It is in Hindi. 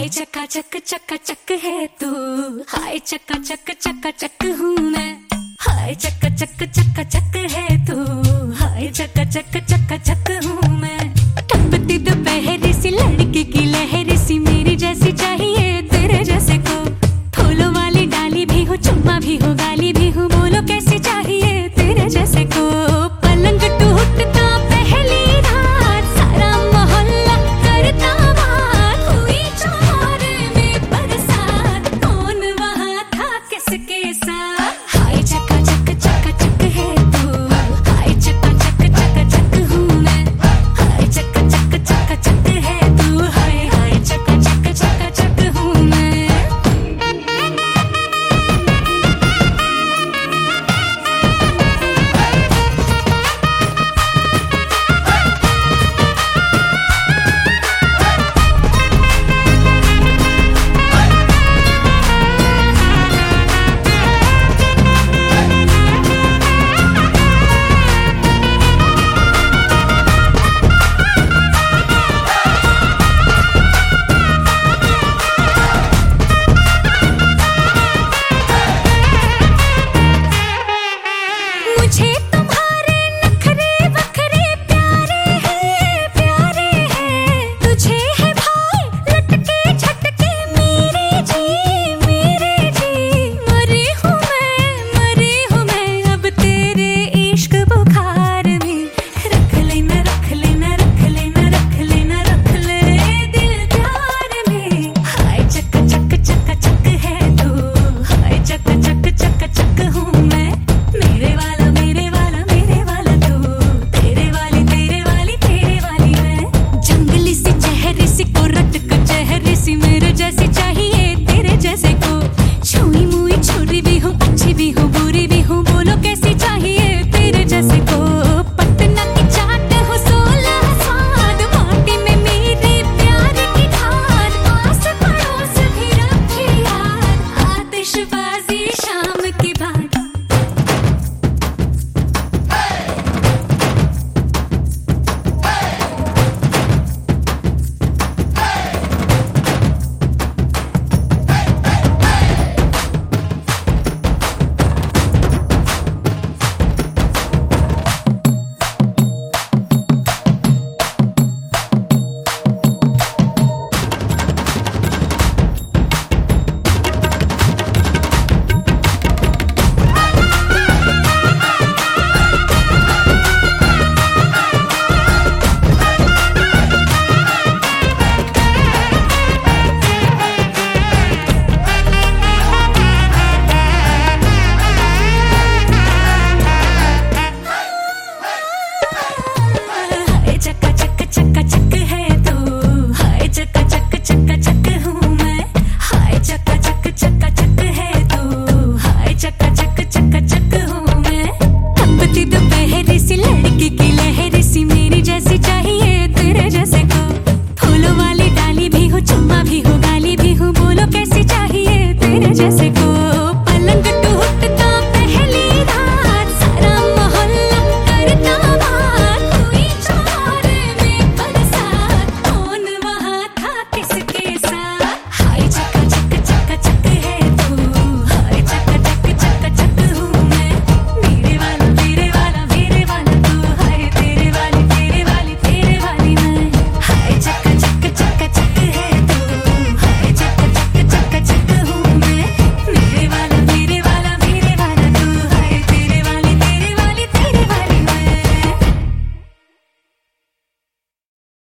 हाय चक्का चक चक्का चक है तू। हाय चक्का चक चक्का चक हूँ मैं। हाय चक्का चक चक्का चक है तू। हाय चक्का चक चक्का चक